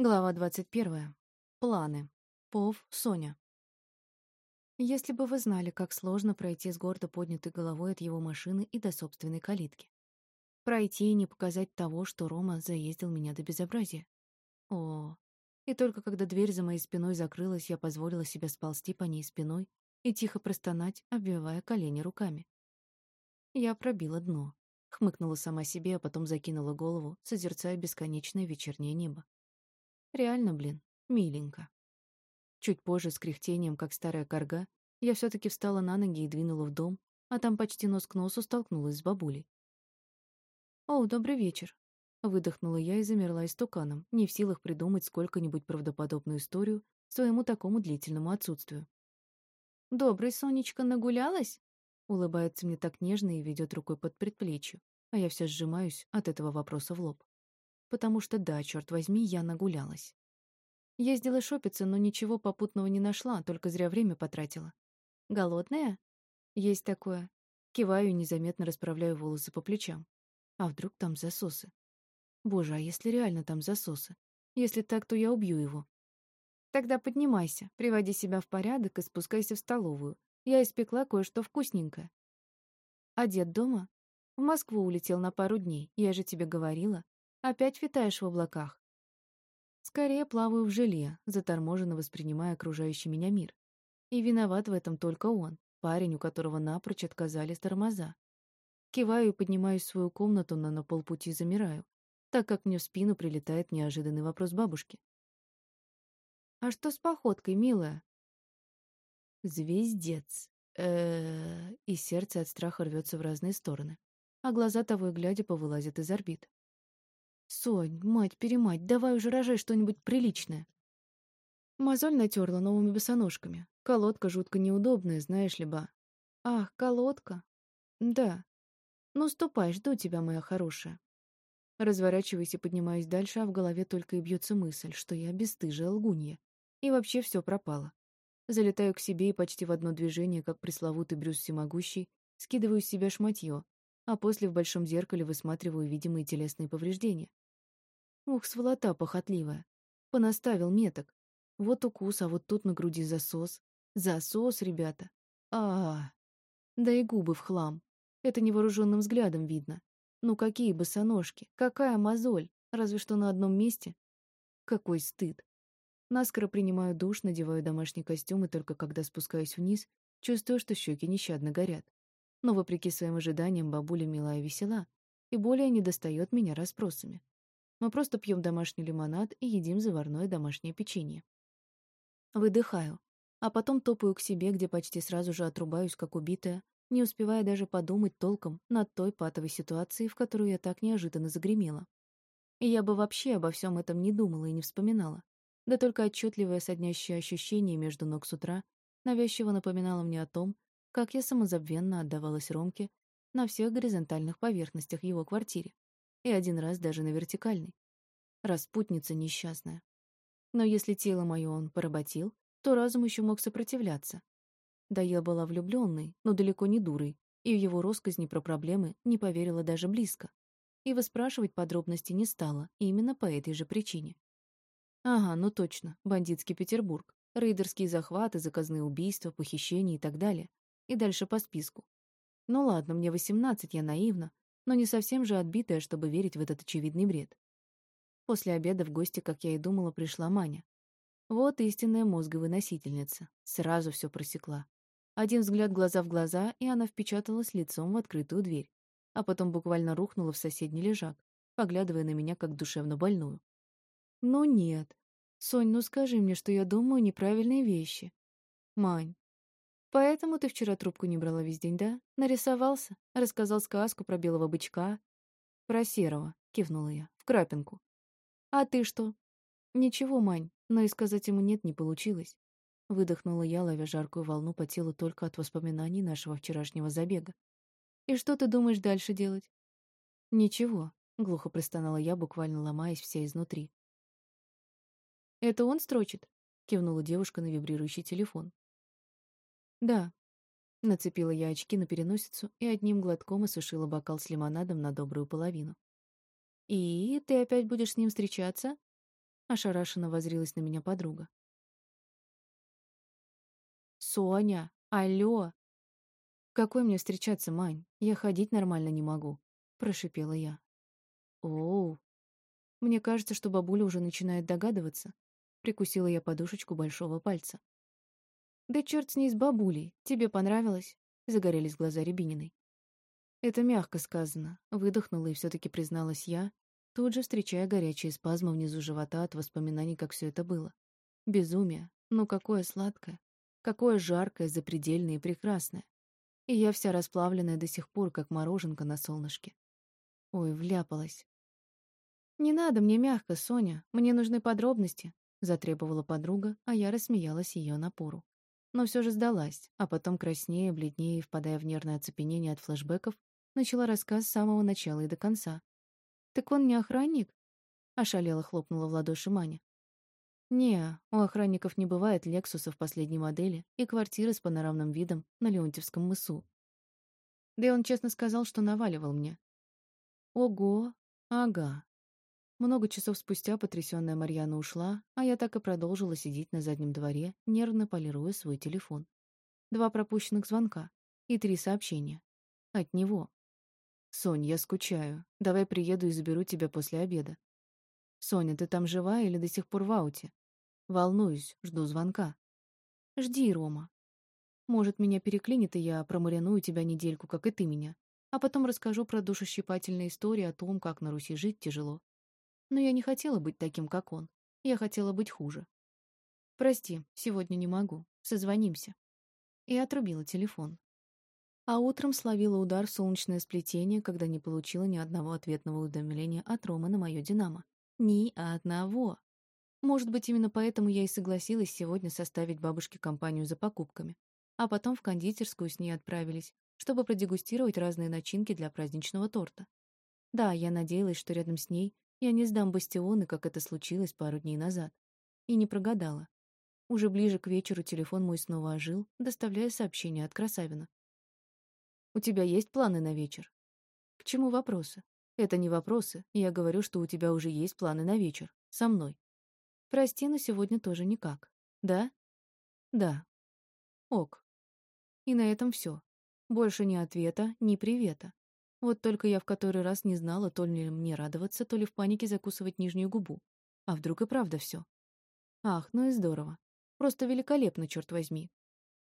Глава 21. Планы. Пов, Соня. Если бы вы знали, как сложно пройти с гордо поднятой головой от его машины и до собственной калитки. Пройти и не показать того, что Рома заездил меня до безобразия. О, и только когда дверь за моей спиной закрылась, я позволила себе сползти по ней спиной и тихо простонать, обвивая колени руками. Я пробила дно, хмыкнула сама себе, а потом закинула голову, созерцая бесконечное вечернее небо. Реально, блин, миленько. Чуть позже, с кряхтением, как старая корга, я все таки встала на ноги и двинула в дом, а там почти нос к носу столкнулась с бабулей. «О, добрый вечер», — выдохнула я и замерла истуканом, не в силах придумать сколько-нибудь правдоподобную историю своему такому длительному отсутствию. «Добрый, Сонечка, нагулялась?» Улыбается мне так нежно и ведет рукой под предплечью, а я все сжимаюсь от этого вопроса в лоб. Потому что да, черт возьми, я нагулялась. Ездила шопиться, но ничего попутного не нашла, только зря время потратила. Голодная? Есть такое. Киваю и незаметно расправляю волосы по плечам. А вдруг там засосы? Боже, а если реально там засосы? Если так, то я убью его. Тогда поднимайся, приводи себя в порядок и спускайся в столовую. Я испекла кое-что вкусненькое. А дед дома? В Москву улетел на пару дней, я же тебе говорила. Опять витаешь в облаках. Скорее плаваю в желе, заторможенно воспринимая окружающий меня мир. И виноват в этом только он, парень, у которого напрочь отказали тормоза. Киваю и поднимаюсь в свою комнату, но на полпути замираю, так как мне в спину прилетает неожиданный вопрос бабушки. «А что с походкой, милая?» «Звездец». И сердце от страха рвется в разные стороны, а глаза того и глядя повылазят из орбит. «Сонь, мать-перемать, давай уже рожай что-нибудь приличное». Мозоль натерла новыми босоножками. Колодка жутко неудобная, знаешь ли, ба. «Ах, колодка?» «Да. Ну, ступай, жду тебя, моя хорошая». Разворачиваюсь и поднимаюсь дальше, а в голове только и бьется мысль, что я бесстыжая лгунья. И вообще все пропало. Залетаю к себе и почти в одно движение, как пресловутый Брюс Всемогущий, скидываю с себя шматье, а после в большом зеркале высматриваю видимые телесные повреждения. Ух, сволота похотливая. Понаставил меток. Вот укус, а вот тут на груди засос. Засос, ребята. А, -а, -а. Да и губы в хлам. Это невооруженным взглядом видно. Ну какие босоножки, какая мозоль, разве что на одном месте. Какой стыд. Наскоро принимаю душ, надеваю домашний костюм, и только когда спускаюсь вниз, чувствую, что щеки нещадно горят. Но, вопреки своим ожиданиям, бабуля милая и весела, и более не достает меня расспросами. Мы просто пьем домашний лимонад и едим заварное домашнее печенье. Выдыхаю, а потом топаю к себе, где почти сразу же отрубаюсь, как убитая, не успевая даже подумать толком над той патовой ситуацией, в которую я так неожиданно загремела. И я бы вообще обо всем этом не думала и не вспоминала. Да только отчетливое соднящее ощущение между ног с утра навязчиво напоминало мне о том, как я самозабвенно отдавалась Ромке на всех горизонтальных поверхностях его квартире, и один раз даже на вертикальной. Распутница несчастная. Но если тело мое он поработил, то разум еще мог сопротивляться. Да я была влюбленной, но далеко не дурой, и в его росказни про проблемы не поверила даже близко. И выспрашивать подробности не стала, именно по этой же причине. Ага, ну точно, бандитский Петербург, рейдерские захваты, заказные убийства, похищения и так далее и дальше по списку. Ну ладно, мне 18, я наивна, но не совсем же отбитая, чтобы верить в этот очевидный бред. После обеда в гости, как я и думала, пришла Маня. Вот истинная мозговыносительница. Сразу все просекла. Один взгляд глаза в глаза, и она впечаталась лицом в открытую дверь, а потом буквально рухнула в соседний лежак, поглядывая на меня как душевно больную. «Ну нет. Сонь, ну скажи мне, что я думаю неправильные вещи. Мань, Поэтому ты вчера трубку не брала весь день, да? Нарисовался? Рассказал сказку про белого бычка? Про серого, кивнула я, в крапинку. А ты что? Ничего, Мань, но и сказать ему нет не получилось. Выдохнула я, ловя жаркую волну по телу только от воспоминаний нашего вчерашнего забега. И что ты думаешь дальше делать? Ничего, глухо простонала я, буквально ломаясь вся изнутри. Это он строчит? кивнула девушка на вибрирующий телефон. «Да». Нацепила я очки на переносицу и одним глотком осушила бокал с лимонадом на добрую половину. «И ты опять будешь с ним встречаться?» Ошарашенно возрилась на меня подруга. «Соня! Алло!» «Какой мне встречаться, Мань? Я ходить нормально не могу», — прошипела я. «Оу!» Мне кажется, что бабуля уже начинает догадываться. Прикусила я подушечку большого пальца. «Да черт с ней с бабулей. Тебе понравилось?» — загорелись глаза Рябининой. Это мягко сказано. Выдохнула и все таки призналась я, тут же встречая горячие спазмы внизу живота от воспоминаний, как все это было. Безумие. Ну какое сладкое. Какое жаркое, запредельное и прекрасное. И я вся расплавленная до сих пор, как мороженка на солнышке. Ой, вляпалась. «Не надо мне мягко, Соня. Мне нужны подробности», — затребовала подруга, а я рассмеялась ее напору. Но все же сдалась, а потом краснее, бледнее впадая в нервное оцепенение от флешбеков, начала рассказ с самого начала и до конца. «Так он не охранник?» — ошалела хлопнула в ладоши Маня. «Не, у охранников не бывает Лексусов последней модели и квартиры с панорамным видом на Леонтьевском мысу. Да и он честно сказал, что наваливал мне. Ого, ага. Много часов спустя потрясённая Марьяна ушла, а я так и продолжила сидеть на заднем дворе, нервно полируя свой телефон. Два пропущенных звонка и три сообщения. От него. «Сонь, я скучаю. Давай приеду и заберу тебя после обеда». «Соня, ты там жива или до сих пор в ауте?» «Волнуюсь, жду звонка». «Жди, Рома. Может, меня переклинит, и я промариную тебя недельку, как и ты меня. А потом расскажу про душещипательные истории о том, как на Руси жить тяжело. Но я не хотела быть таким, как он. Я хотела быть хуже. Прости, сегодня не могу. Созвонимся. И отрубила телефон. А утром словила удар в солнечное сплетение, когда не получила ни одного ответного уведомления от Ромы на мое «Динамо». Ни одного. Может быть, именно поэтому я и согласилась сегодня составить бабушке компанию за покупками. А потом в кондитерскую с ней отправились, чтобы продегустировать разные начинки для праздничного торта. Да, я надеялась, что рядом с ней я не сдам бастионы, как это случилось пару дней назад. И не прогадала. Уже ближе к вечеру телефон мой снова ожил, доставляя сообщение от Красавина. У тебя есть планы на вечер? К чему вопросы? Это не вопросы. Я говорю, что у тебя уже есть планы на вечер. Со мной. Прости, но сегодня тоже никак. Да? Да. Ок. И на этом все. Больше ни ответа, ни привета. Вот только я в который раз не знала, то ли мне радоваться, то ли в панике закусывать нижнюю губу. А вдруг и правда все? Ах, ну и здорово. Просто великолепно, черт возьми.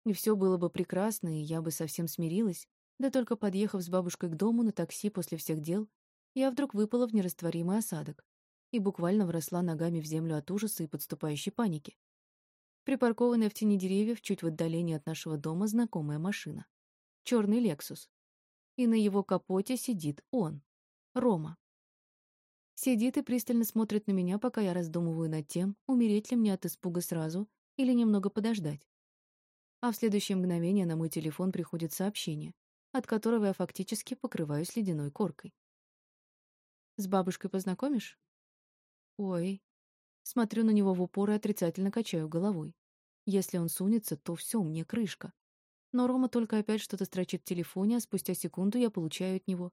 И все было бы прекрасно, и я бы совсем смирилась, да только подъехав с бабушкой к дому на такси после всех дел, я вдруг выпала в нерастворимый осадок и буквально вросла ногами в землю от ужаса и подступающей паники. Припаркованная в тени деревьев чуть в отдалении от нашего дома знакомая машина. Черный «Лексус». И на его капоте сидит он, Рома. Сидит и пристально смотрит на меня, пока я раздумываю над тем, умереть ли мне от испуга сразу или немного подождать. А в следующее мгновение на мой телефон приходит сообщение от которого я фактически покрываюсь ледяной коркой. «С бабушкой познакомишь?» «Ой». Смотрю на него в упор и отрицательно качаю головой. Если он сунется, то все, мне крышка. Но Рома только опять что-то строчит в телефоне, а спустя секунду я получаю от него.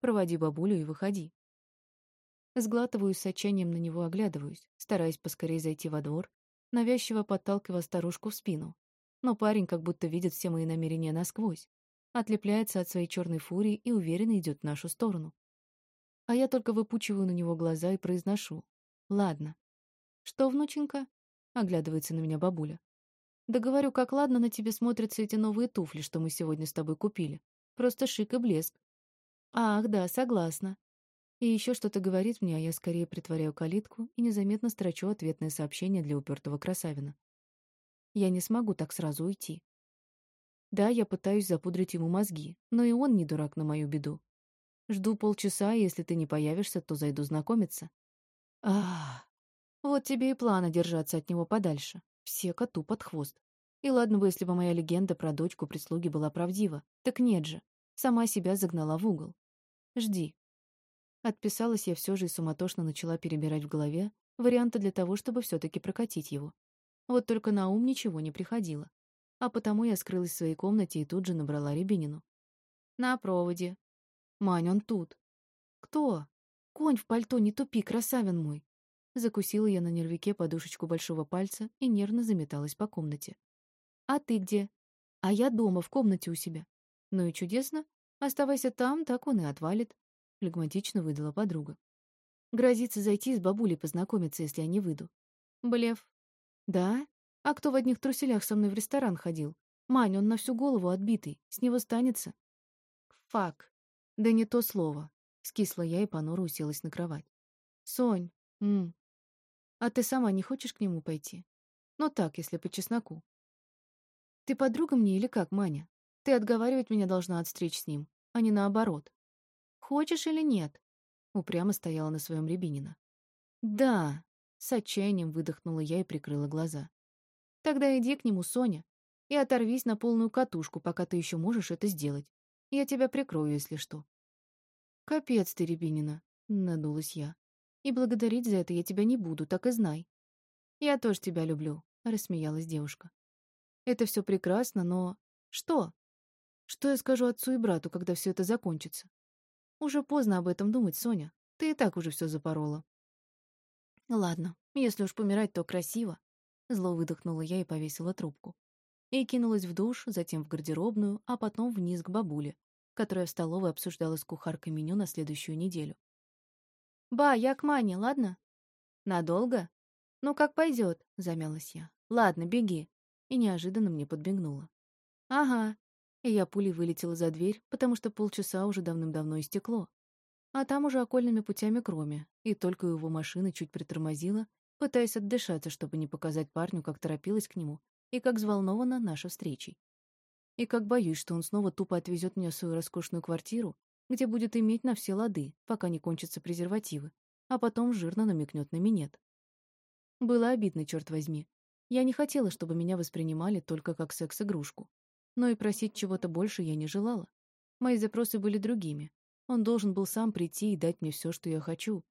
«Проводи бабулю и выходи». Сглатываю с отчаянием на него оглядываюсь, стараясь поскорее зайти во двор, навязчиво подталкивая старушку в спину. Но парень как будто видит все мои намерения насквозь отлепляется от своей черной фурии и уверенно идет в нашу сторону. А я только выпучиваю на него глаза и произношу. «Ладно». «Что, внученька?» — оглядывается на меня бабуля. «Да говорю, как ладно на тебе смотрятся эти новые туфли, что мы сегодня с тобой купили. Просто шик и блеск». «Ах, да, согласна». И еще что-то говорит мне, а я скорее притворяю калитку и незаметно строчу ответное сообщение для упертого красавина. Я не смогу так сразу уйти. Да, я пытаюсь запудрить ему мозги, но и он не дурак на мою беду. Жду полчаса, и если ты не появишься, то зайду знакомиться. Ах, вот тебе и плана держаться от него подальше. Все коту под хвост. И ладно бы, если бы моя легенда про дочку прислуги была правдива. Так нет же. Сама себя загнала в угол. Жди. Отписалась я все же и суматошно начала перебирать в голове варианты для того, чтобы все таки прокатить его. Вот только на ум ничего не приходило а потому я скрылась в своей комнате и тут же набрала Рябинину. «На проводе». «Мань, он тут». «Кто?» «Конь в пальто, не тупи, красавин мой». Закусила я на нервике подушечку большого пальца и нервно заметалась по комнате. «А ты где?» «А я дома, в комнате у себя». «Ну и чудесно. Оставайся там, так он и отвалит», — флегматично выдала подруга. Грозится зайти с бабулей познакомиться, если я не выйду. Блеф. Да? А кто в одних труселях со мной в ресторан ходил? Мань, он на всю голову отбитый. С него станется. Фак. Да не то слово. Скисла я и понуро уселась на кровать. Сонь. М. А ты сама не хочешь к нему пойти? Ну так, если по чесноку. Ты подруга мне или как, Маня? Ты отговаривать меня должна от встреч с ним, а не наоборот. Хочешь или нет? Упрямо стояла на своем Рябинина. «Да!» — с отчаянием выдохнула я и прикрыла глаза. «Тогда иди к нему, Соня, и оторвись на полную катушку, пока ты еще можешь это сделать. Я тебя прикрою, если что». «Капец ты, Рябинина!» — надулась я. «И благодарить за это я тебя не буду, так и знай». «Я тоже тебя люблю», — рассмеялась девушка. «Это все прекрасно, но...» «Что?» «Что я скажу отцу и брату, когда все это закончится?» Уже поздно об этом думать, Соня. Ты и так уже все запорола. Ладно, если уж помирать, то красиво. Зло выдохнула я и повесила трубку. И кинулась в душ, затем в гардеробную, а потом вниз к бабуле, которая в столовой обсуждала с кухаркой меню на следующую неделю. «Ба, я к Мане, ладно?» «Надолго?» «Ну, как пойдет, замялась я. «Ладно, беги». И неожиданно мне подбегнула. «Ага, и я пулей вылетела за дверь, потому что полчаса уже давным-давно истекло. А там уже окольными путями кроме, и только его машина чуть притормозила, пытаясь отдышаться, чтобы не показать парню, как торопилась к нему и как взволнована наша встречей. И как боюсь, что он снова тупо отвезет меня в свою роскошную квартиру, где будет иметь на все лады, пока не кончатся презервативы, а потом жирно намекнет на минет. Было обидно, черт возьми. Я не хотела, чтобы меня воспринимали только как секс-игрушку. Но и просить чего-то больше я не желала. Мои запросы были другими. Он должен был сам прийти и дать мне все, что я хочу.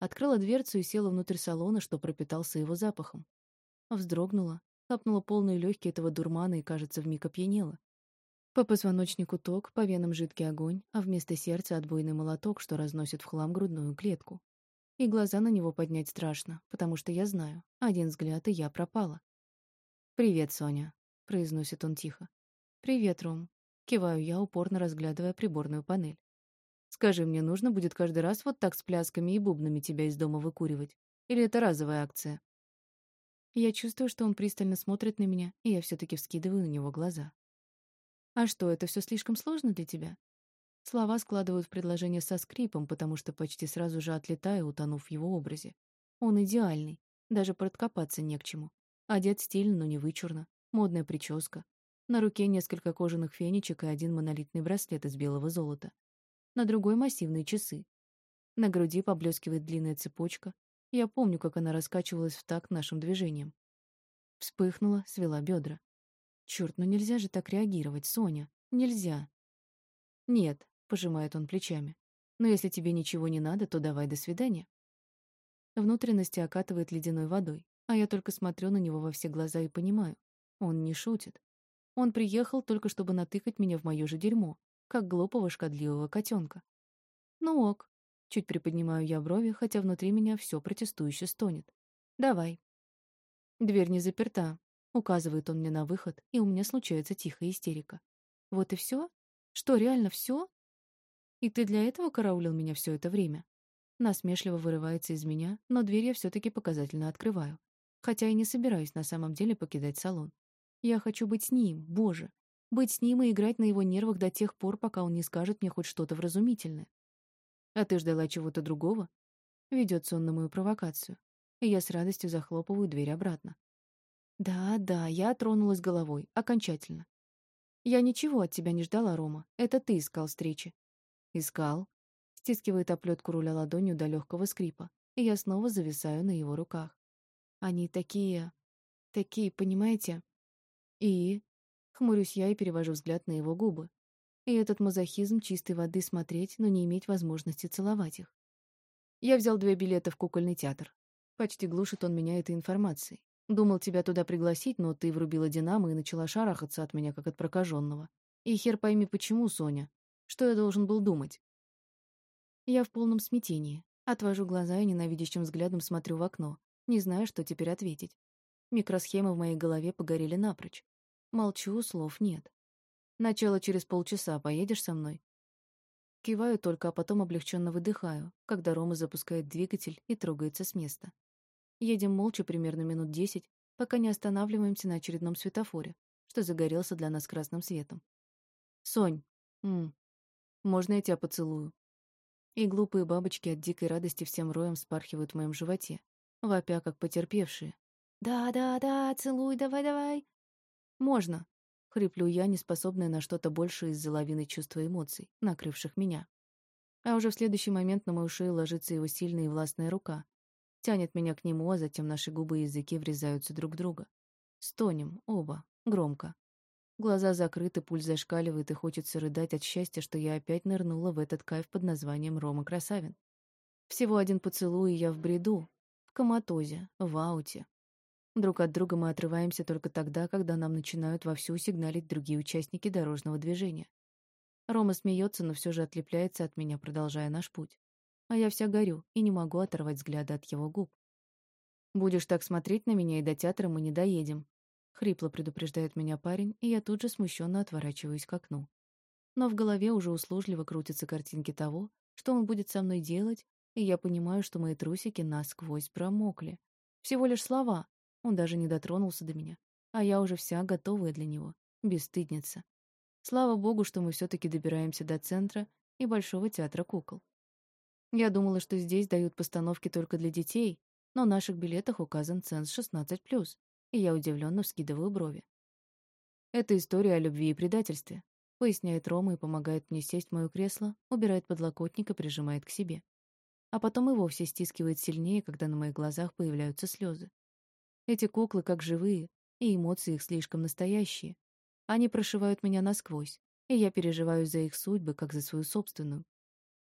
Открыла дверцу и села внутрь салона, что пропитался его запахом. Вздрогнула, хапнула полные легкие этого дурмана и, кажется, вмиг опьянела. По позвоночнику ток, по венам жидкий огонь, а вместо сердца отбойный молоток, что разносит в хлам грудную клетку. И глаза на него поднять страшно, потому что я знаю, один взгляд, и я пропала. «Привет, Соня», — произносит он тихо. «Привет, Ром». Киваю я, упорно разглядывая приборную панель. «Скажи, мне нужно будет каждый раз вот так с плясками и бубнами тебя из дома выкуривать? Или это разовая акция?» Я чувствую, что он пристально смотрит на меня, и я все таки вскидываю на него глаза. «А что, это все слишком сложно для тебя?» Слова складывают в предложение со скрипом, потому что почти сразу же отлетаю, утонув в его образе. Он идеальный, даже подкопаться не к чему. Одет стильно, но не вычурно. Модная прическа. На руке несколько кожаных фенечек и один монолитный браслет из белого золота. На другой массивные часы. На груди поблескивает длинная цепочка. Я помню, как она раскачивалась в такт нашим движением. Вспыхнула, свела бедра. Черт, ну нельзя же так реагировать, Соня. Нельзя. Нет, пожимает он плечами. Но если тебе ничего не надо, то давай до свидания. Внутренности окатывает ледяной водой, а я только смотрю на него во все глаза и понимаю. Он не шутит. Он приехал только чтобы натыкать меня в мое же дерьмо, как глупого шкодливого котенка. Ну ок. Чуть приподнимаю я брови, хотя внутри меня все протестующе стонет. Давай. Дверь не заперта. Указывает он мне на выход, и у меня случается тихая истерика. Вот и все? Что, реально все? И ты для этого караулил меня все это время? Насмешливо вырывается из меня, но дверь я все-таки показательно открываю. Хотя и не собираюсь на самом деле покидать салон. Я хочу быть с ним, боже. Быть с ним и играть на его нервах до тех пор, пока он не скажет мне хоть что-то вразумительное. А ты ждала чего-то другого? Ведется он на мою провокацию. И я с радостью захлопываю дверь обратно. Да, да, я тронулась головой. Окончательно. Я ничего от тебя не ждала, Рома. Это ты искал встречи. Искал. Стискивает оплетку руля ладонью до легкого скрипа. И я снова зависаю на его руках. Они такие... Такие, понимаете? И? Хмурюсь я и перевожу взгляд на его губы. И этот мазохизм чистой воды смотреть, но не иметь возможности целовать их. Я взял две билета в кукольный театр. Почти глушит он меня этой информацией. Думал тебя туда пригласить, но ты врубила динамо и начала шарахаться от меня, как от прокаженного. И хер пойми, почему, Соня. Что я должен был думать? Я в полном смятении. Отвожу глаза и ненавидящим взглядом смотрю в окно, не знаю, что теперь ответить. Микросхемы в моей голове погорели напрочь. Молчу, слов нет. Начало через полчаса, поедешь со мной? Киваю только, а потом облегченно выдыхаю, когда Рома запускает двигатель и трогается с места. Едем молча примерно минут десять, пока не останавливаемся на очередном светофоре, что загорелся для нас красным светом. «Сонь, м можно я тебя поцелую?» И глупые бабочки от дикой радости всем роем спархивают в моем животе, вопя как потерпевшие. «Да-да-да, целуй, давай-давай!» «Можно!» — хриплю я, неспособная на что-то большее из-за лавины чувств и эмоций, накрывших меня. А уже в следующий момент на мою шею ложится его сильная и властная рука. Тянет меня к нему, а затем наши губы и языки врезаются друг в друга. Стонем, оба, громко. Глаза закрыты, пульс зашкаливает, и хочется рыдать от счастья, что я опять нырнула в этот кайф под названием Рома Красавин. Всего один поцелуй, и я в бреду, в коматозе, в ауте. Друг от друга мы отрываемся только тогда, когда нам начинают вовсю сигналить другие участники дорожного движения. Рома смеется, но все же отлепляется от меня, продолжая наш путь. А я вся горю и не могу оторвать взгляда от его губ. «Будешь так смотреть на меня, и до театра мы не доедем», Хрипло предупреждает меня парень, и я тут же смущенно отворачиваюсь к окну. Но в голове уже услужливо крутятся картинки того, что он будет со мной делать, и я понимаю, что мои трусики насквозь промокли. Всего лишь слова. Он даже не дотронулся до меня. А я уже вся готовая для него. Бесстыдница. Слава богу, что мы все таки добираемся до центра и Большого театра кукол. Я думала, что здесь дают постановки только для детей, но в наших билетах указан ценз 16+ и я удивленно вскидываю брови. «Это история о любви и предательстве», — поясняет Рома и помогает мне сесть в мое кресло, убирает подлокотник и прижимает к себе. А потом и вовсе стискивает сильнее, когда на моих глазах появляются слезы. Эти куклы как живые, и эмоции их слишком настоящие. Они прошивают меня насквозь, и я переживаю за их судьбы, как за свою собственную.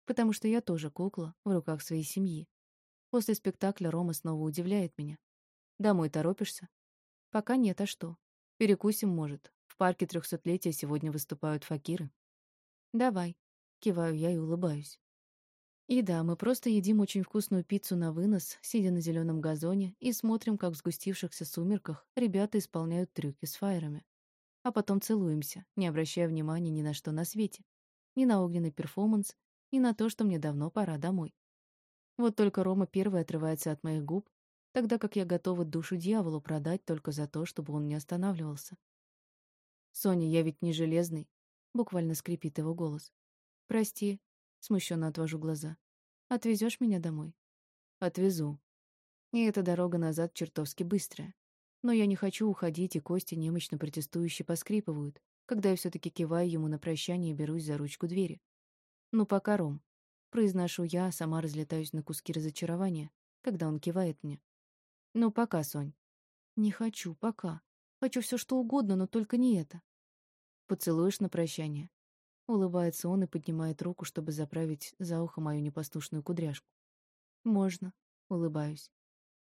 Потому что я тоже кукла в руках своей семьи. После спектакля Рома снова удивляет меня. «Домой торопишься?» Пока нет, а что? Перекусим, может. В парке трехсотлетия сегодня выступают факиры. Давай. Киваю я и улыбаюсь. И да, мы просто едим очень вкусную пиццу на вынос, сидя на зеленом газоне, и смотрим, как в сгустившихся сумерках ребята исполняют трюки с фаерами. А потом целуемся, не обращая внимания ни на что на свете. Ни на огненный перформанс, ни на то, что мне давно пора домой. Вот только Рома первый отрывается от моих губ, тогда как я готова душу дьяволу продать только за то, чтобы он не останавливался. «Соня, я ведь не железный», — буквально скрипит его голос. «Прости», — смущенно отвожу глаза. «Отвезешь меня домой?» «Отвезу». И эта дорога назад чертовски быстрая. Но я не хочу уходить, и кости немощно протестующе поскрипывают, когда я все-таки киваю ему на прощание и берусь за ручку двери. «Ну, пока, Ром», — произношу я, сама разлетаюсь на куски разочарования, когда он кивает мне. Ну, пока, Сонь. Не хочу, пока. Хочу все что угодно, но только не это. Поцелуешь на прощание. Улыбается он и поднимает руку, чтобы заправить за ухо мою непослушную кудряшку. Можно. Улыбаюсь.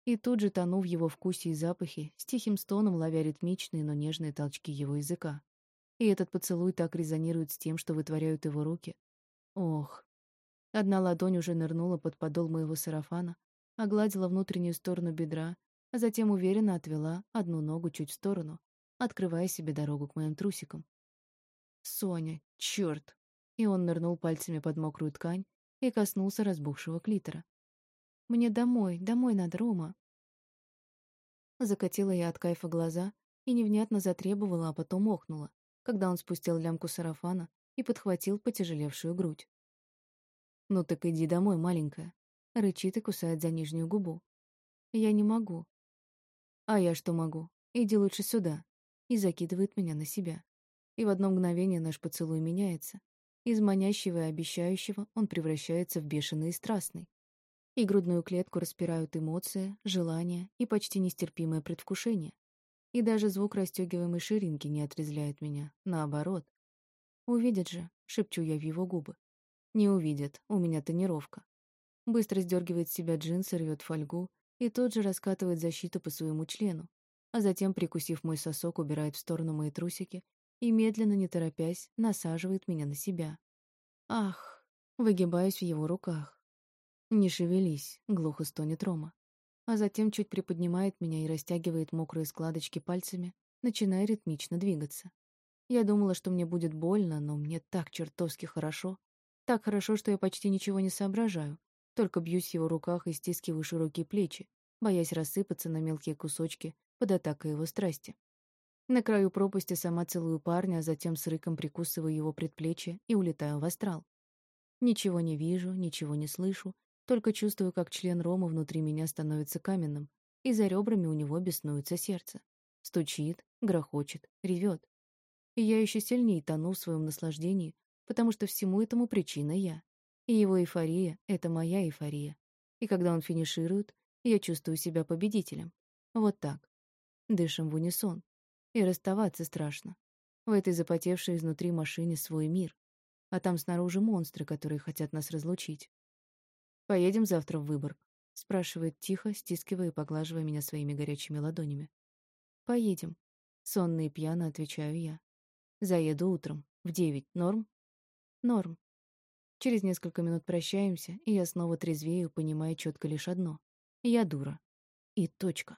И тут же тону в его вкусе и запахе, с тихим стоном ловя ритмичные, но нежные толчки его языка. И этот поцелуй так резонирует с тем, что вытворяют его руки. Ох. Одна ладонь уже нырнула под подол моего сарафана, огладила внутреннюю сторону бедра, а затем уверенно отвела одну ногу чуть в сторону, открывая себе дорогу к моим трусикам. «Соня, черт!» И он нырнул пальцами под мокрую ткань и коснулся разбухшего клитора. «Мне домой, домой надо, Рома!» Закатила я от кайфа глаза и невнятно затребовала, а потом охнула, когда он спустил лямку сарафана и подхватил потяжелевшую грудь. «Ну так иди домой, маленькая», Рычит и кусает за нижнюю губу. Я не могу. А я что могу? Иди лучше сюда. И закидывает меня на себя. И в одно мгновение наш поцелуй меняется. Из манящего и обещающего он превращается в бешеный и страстный. И грудную клетку распирают эмоции, желания и почти нестерпимое предвкушение. И даже звук расстегиваемой ширинки не отрезляет меня. Наоборот. «Увидят же», — шепчу я в его губы. «Не увидят, у меня тонировка. Быстро сдергивает с себя джинсы, рвет фольгу и тут же раскатывает защиту по своему члену, а затем, прикусив мой сосок, убирает в сторону мои трусики и, медленно, не торопясь, насаживает меня на себя. Ах, выгибаюсь в его руках. «Не шевелись», — глухо стонет Рома. А затем чуть приподнимает меня и растягивает мокрые складочки пальцами, начиная ритмично двигаться. Я думала, что мне будет больно, но мне так чертовски хорошо. Так хорошо, что я почти ничего не соображаю, только бьюсь в его руках и стискиваю широкие плечи, боясь рассыпаться на мелкие кусочки под атакой его страсти. На краю пропасти сама целую парня, а затем с рыком прикусываю его предплечье и улетаю в астрал. Ничего не вижу, ничего не слышу, только чувствую, как член Рома внутри меня становится каменным, и за ребрами у него беснуется сердце. Стучит, грохочет, ревет. И я еще сильнее тону в своем наслаждении, потому что всему этому причина я. И его эйфория — это моя эйфория. И когда он финиширует, я чувствую себя победителем. Вот так. Дышим в унисон. И расставаться страшно. В этой запотевшей изнутри машине свой мир. А там снаружи монстры, которые хотят нас разлучить. «Поедем завтра в Выборг?» — спрашивает тихо, стискивая и поглаживая меня своими горячими ладонями. «Поедем». Сонно и пьяно отвечаю я. «Заеду утром. В девять. Норм?» «Норм». Через несколько минут прощаемся, и я снова трезвею, понимая четко лишь одно. Я дура. И точка.